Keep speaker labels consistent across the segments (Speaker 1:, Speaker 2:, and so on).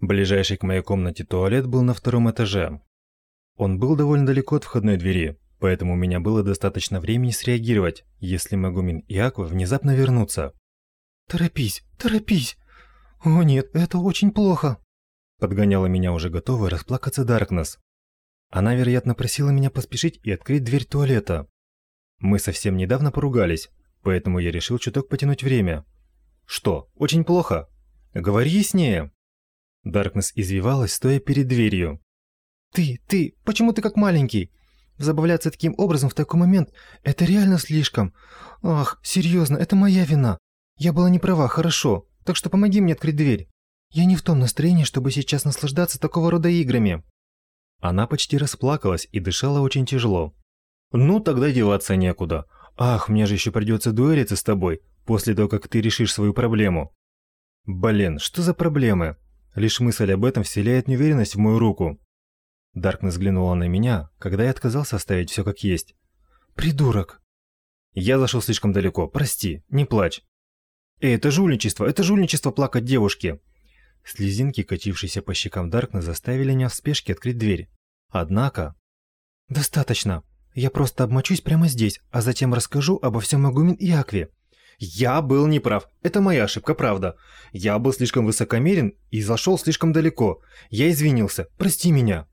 Speaker 1: Ближайший к моей комнате туалет был на втором этаже. Он был довольно далеко от входной двери, поэтому у меня было достаточно времени среагировать, если Магумин и Аква внезапно вернутся.
Speaker 2: «Торопись, торопись! О нет, это очень плохо!»
Speaker 1: Подгоняла меня уже готовая расплакаться Даркнесс. Она, вероятно, просила меня поспешить и открыть дверь туалета. Мы совсем недавно поругались, поэтому я решил чуток потянуть время. «Что, очень плохо? Говори яснее!» Даркнесс извивалась, стоя перед дверью.
Speaker 2: «Ты, ты, почему ты как маленький? Забавляться таким образом в такой момент – это реально слишком. Ах, серьезно, это моя вина. Я была не права, хорошо, так что помоги мне открыть дверь. Я не в том настроении, чтобы сейчас наслаждаться такого рода играми».
Speaker 1: Она почти расплакалась и дышала очень тяжело. «Ну, тогда деваться некуда. Ах, мне же еще придется дуэлиться с тобой, после того, как ты решишь свою проблему». «Блин, что за проблемы?» Лишь мысль об этом вселяет неуверенность в мою руку. Даркнесс взглянула на меня, когда я отказался оставить все как есть.
Speaker 2: «Придурок!»
Speaker 1: Я зашел слишком далеко, прости, не плачь. Эй, это жульничество, это жульничество плакать девушке. Слезинки, катившиеся по щекам Даркна, заставили меня в спешке открыть дверь. Однако...
Speaker 2: «Достаточно. Я просто обмочусь прямо здесь, а затем расскажу обо всем Агумин и Акве.
Speaker 1: Я был неправ. Это моя ошибка, правда. Я был слишком высокомерен и зашел слишком далеко. Я извинился. Прости меня.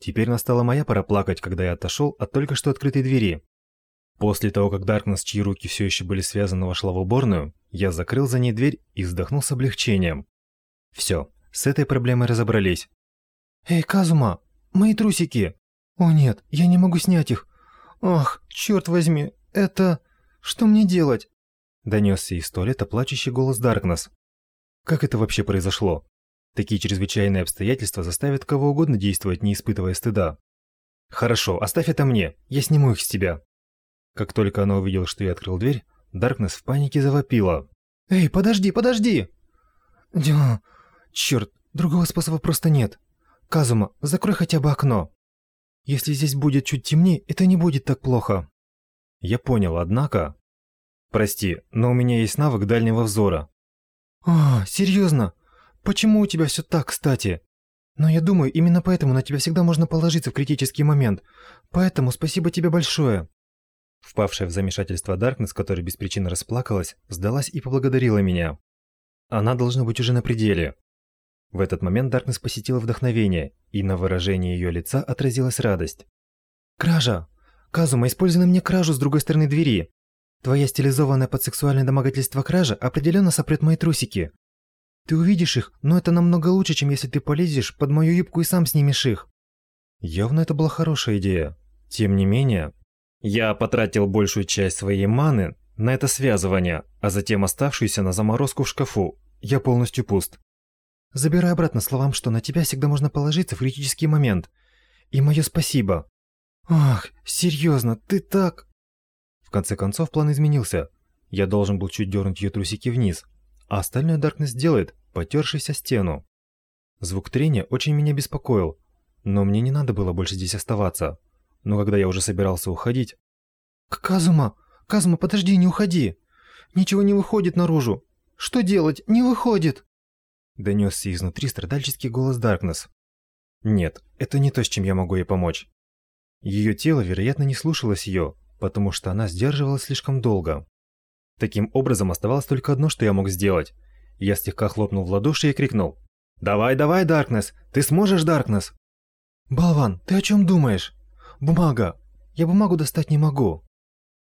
Speaker 1: Теперь настала моя пора плакать, когда я отошел от только что открытой двери. После того, как Даркнесс, чьи руки все еще были связаны, вошла в уборную, я закрыл за ней дверь и вздохнул с облегчением. Все, с этой проблемой разобрались.
Speaker 2: «Эй, Казума, мои трусики!» «О нет, я не могу снять их!» «Ах, черт возьми, это... Что мне делать?»
Speaker 1: Донесся из туалета плачущий голос Даркнесс. Как это вообще произошло? Такие чрезвычайные обстоятельства заставят кого угодно действовать, не испытывая стыда. Хорошо, оставь это мне, я сниму их с тебя. Как только она увидела, что я открыл дверь, Даркнесс в панике завопила.
Speaker 2: Эй, подожди, подожди! Дя... Черт, другого способа просто нет. Казума, закрой хотя бы окно. Если здесь будет чуть темнее, это не будет так плохо.
Speaker 1: Я понял, однако... Прости, но у меня есть навык дальнего взора.
Speaker 2: А, серьезно? Почему у тебя все так, кстати? Но я думаю, именно поэтому на тебя всегда можно положиться в критический момент. Поэтому спасибо тебе большое.
Speaker 1: Впавшая в замешательство Даркнесс, которая без причины расплакалась, сдалась и поблагодарила меня. Она должна быть уже на пределе. В этот момент Даркнесс посетила вдохновение, и на выражении ее лица отразилась радость.
Speaker 2: «Кража! Казума, используй на мне кражу с другой стороны двери. Твоя стилизованная под сексуальное домогательство кража определенно сопрет мои трусики. Ты увидишь их, но это намного лучше, чем если ты полезешь под мою юбку и сам снимешь их.
Speaker 1: Явно это была хорошая идея. Тем не менее, я потратил большую часть своей маны на это связывание, а затем оставшуюся на заморозку в шкафу. Я полностью пуст.
Speaker 2: Забирай обратно словам, что на тебя всегда можно положиться в критический момент. И мое спасибо. Ах, серьезно, ты так...
Speaker 1: В конце концов, план изменился. Я должен был чуть дернуть ее трусики вниз, а остальное Даркнесс делает, потершись о стену. Звук трения очень меня беспокоил, но мне не надо было больше здесь оставаться. Но когда я уже собирался уходить...
Speaker 2: «Казума! Казума, подожди, не уходи! Ничего не выходит наружу! Что делать? Не выходит!»
Speaker 1: Донесся изнутри страдальческий голос Даркнесс. Нет, это не то, с чем я могу ей помочь. Ее тело, вероятно, не слушалось ее, потому что она сдерживалась слишком долго. Таким образом, оставалось только одно, что я мог сделать. Я слегка хлопнул в ладоши и крикнул. «Давай, давай, Даркнесс! Ты сможешь, Даркнесс!»
Speaker 2: «Болван, ты о чем думаешь? Бумага! Я бумагу достать не могу!»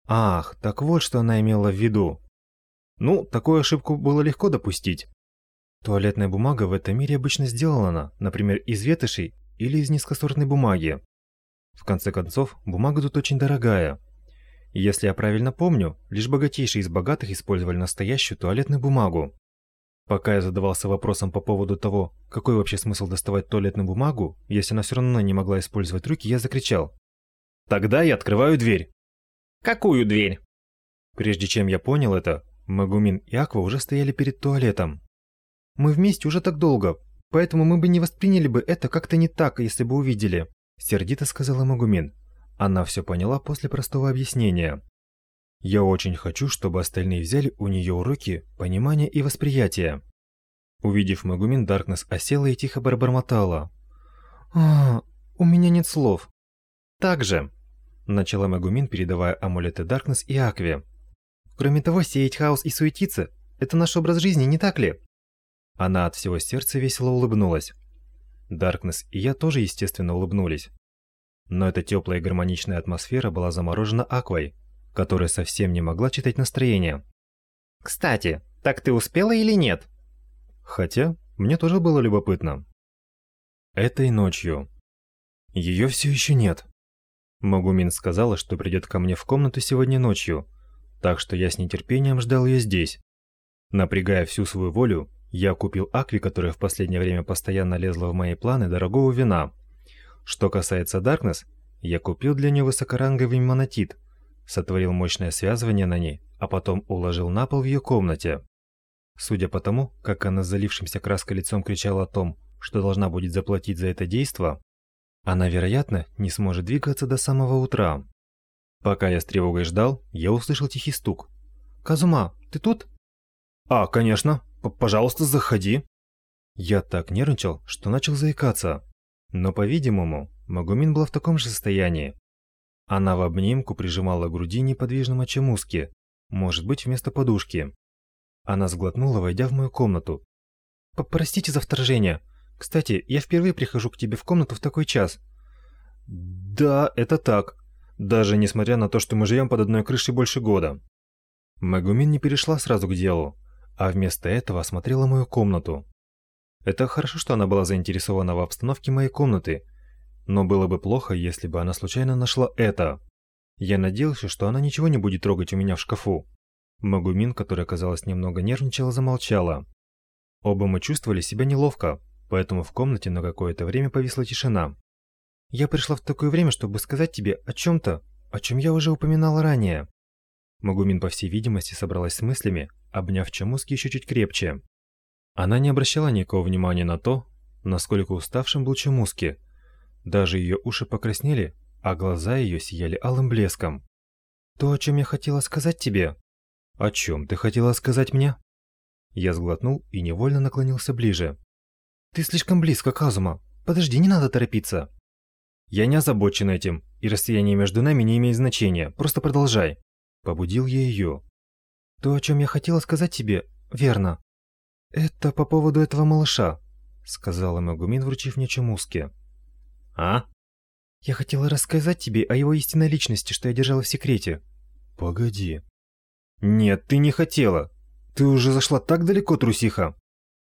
Speaker 1: Ах, так вот, что она имела в виду. Ну, такую ошибку было легко допустить. Туалетная бумага в этом мире обычно сделана, например, из ветошей или из низкосортной бумаги. В конце концов, бумага тут очень дорогая. Если я правильно помню, лишь богатейшие из богатых использовали настоящую туалетную бумагу. Пока я задавался вопросом по поводу того, какой вообще смысл доставать туалетную бумагу, если она все равно не могла использовать руки, я закричал. «Тогда я открываю дверь!» «Какую дверь?» Прежде чем я понял это, Магумин и Аква уже стояли перед туалетом.
Speaker 2: «Мы вместе уже так долго, поэтому мы бы не восприняли бы это как-то не так, если бы увидели»,
Speaker 1: сердито сказала Магумин. Она все поняла после простого объяснения. Я очень хочу, чтобы остальные взяли у нее уроки понимания и восприятия. Увидев Магумин, Даркнесс осела и тихо пробормотала.
Speaker 2: «А, у меня нет слов».
Speaker 1: «Так же», — начала Магумин, передавая амулеты Даркнесс и Акве.
Speaker 2: «Кроме того, сеять хаос и суетиться — это наш образ жизни, не так ли?»
Speaker 1: Она от всего сердца весело улыбнулась. Даркнесс и я тоже, естественно, улыбнулись. Но эта теплая и гармоничная атмосфера была заморожена Аквой, которая совсем не могла читать настроение.
Speaker 2: «Кстати, так ты успела или нет?»
Speaker 1: Хотя, мне тоже было любопытно. Этой ночью. Ее все еще нет. Магумин сказала, что придет ко мне в комнату сегодня ночью, так что я с нетерпением ждал ее здесь. Напрягая всю свою волю, я купил Акви, которая в последнее время постоянно лезла в мои планы, дорогого вина. Что касается Даркнесс, я купил для нее высокоранговый монотит, сотворил мощное связывание на ней, а потом уложил на пол в ее комнате. Судя по тому, как она с залившимся краской лицом кричала о том, что должна будет заплатить за это действо, она, вероятно, не сможет двигаться до самого утра. Пока я с тревогой ждал, я услышал тихий стук.
Speaker 2: «Казума, ты тут?»
Speaker 1: «А, конечно. П Пожалуйста, заходи». Я так нервничал, что начал заикаться. Но, по-видимому, Магумин была в таком же состоянии. Она в обнимку прижимала к груди неподвижного Чемуски, может быть, вместо подушки. Она сглотнула, войдя в мою комнату.
Speaker 2: «Простите за вторжение. Кстати, я впервые прихожу к тебе в комнату в такой час».
Speaker 1: «Да, это так. Даже несмотря на то, что мы живем под одной крышей больше года». Магумин не перешла сразу к делу, а вместо этого осмотрела мою комнату. Это хорошо, что она была заинтересована в обстановке моей комнаты, но было бы плохо, если бы она случайно нашла это. Я надеялся, что она ничего не будет трогать у меня в шкафу. Магумин, которая, казалось, немного нервничала, замолчала. Оба мы чувствовали себя неловко, поэтому в комнате на какое-то время повисла тишина.
Speaker 2: «Я пришла в такое время, чтобы сказать тебе о чем-то, о чем я уже упоминала ранее».
Speaker 1: Магумин, по всей видимости, собралась с мыслями, обняв Чамуски еще чуть крепче. Она не обращала никакого внимания на то, насколько уставшим был Чамуски. Даже ее уши покраснели, а глаза ее сияли алым блеском.
Speaker 2: «То, о чем я хотела сказать тебе»,
Speaker 1: «О чем ты хотела сказать мне?» Я сглотнул и невольно наклонился ближе.
Speaker 2: «Ты слишком близко, Казума. Подожди, не надо торопиться».
Speaker 1: «Я не озабочен этим, и расстояние между нами не имеет значения. Просто продолжай». Побудил я ее.
Speaker 2: «То, о чем я хотела сказать тебе, верно. Это по поводу этого малыша», сказала Магумин, вручив мне Чумуске.
Speaker 1: «А?»
Speaker 2: «Я хотела рассказать тебе о его истинной личности, что я держала в секрете».
Speaker 1: «Погоди», «Нет, ты не хотела. Ты уже зашла так далеко, трусиха.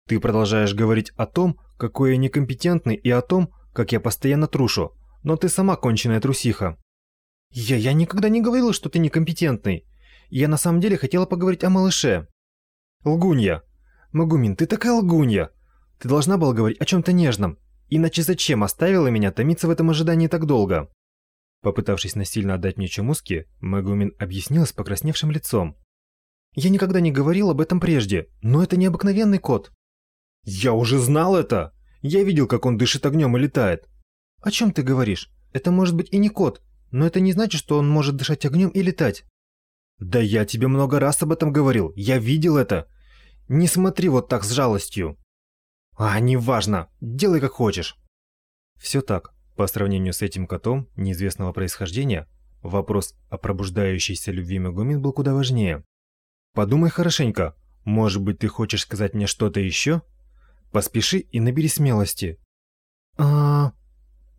Speaker 1: Ты продолжаешь говорить о том, какой я некомпетентный, и о том, как я постоянно трушу. Но ты сама конченая трусиха».
Speaker 2: «Я, я никогда не говорила, что ты некомпетентный. Я на самом деле хотела поговорить о малыше».
Speaker 1: «Лгунья! Магумин, ты такая лгунья! Ты должна была говорить о чем-то нежном. Иначе зачем оставила меня томиться в этом ожидании так долго?» Попытавшись насильно отдать мне чемуски, Магумин объяснил с покрасневшим лицом.
Speaker 2: «Я никогда не говорил об этом прежде, но это необыкновенный кот».
Speaker 1: «Я уже знал это! Я видел, как он дышит огнем и летает».
Speaker 2: «О чем ты говоришь? Это может быть и не кот, но это не значит, что он может дышать огнем и летать».
Speaker 1: «Да я тебе много раз об этом говорил, я видел это. Не смотри вот так с жалостью». «А, неважно, делай как хочешь». Все так, по сравнению с этим котом неизвестного происхождения, вопрос о пробуждающейся любви Мегумин был куда важнее. Подумай хорошенько, может быть, ты хочешь сказать мне что-то еще? Поспеши и набери смелости.
Speaker 2: А,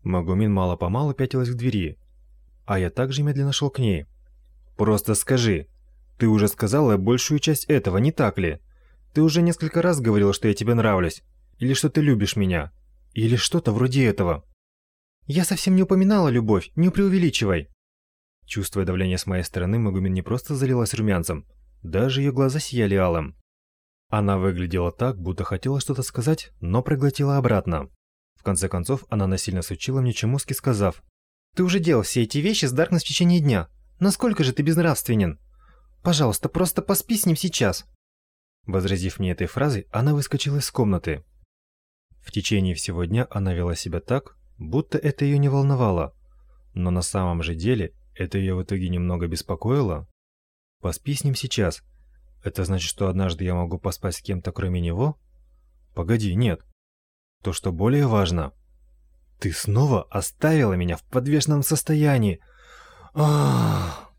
Speaker 1: Магумин мало-помалу пятилась к двери, а я также медленно шел к ней. Просто скажи, ты уже сказала большую часть этого, не так ли? Ты уже несколько раз говорила, что я тебе нравлюсь, или что ты любишь меня, или что-то вроде этого.
Speaker 2: Я совсем не упоминала любовь, не преувеличивай.
Speaker 1: Чувствуя давление с моей стороны, Магумин не просто залилась румянцем, даже ее глаза сияли алым. Она выглядела так, будто хотела что-то сказать, но проглотила обратно. В конце концов, она насильно сучила мне чемуски, сказав,
Speaker 2: «Ты уже делал все эти вещи с Даркнесс в течение дня. Насколько же ты безнравственен? Пожалуйста, просто поспи с ним сейчас».
Speaker 1: Возразив мне этой фразой, она выскочила из комнаты. В течение всего дня она вела себя так, будто это ее не волновало. Но на самом же деле это ее в итоге немного беспокоило. Поспи с ним сейчас. Это значит, что однажды я могу поспать с кем-то кроме него? Погоди, нет. То, что более важно. Ты снова оставила меня в подвешенном состоянии. Ах!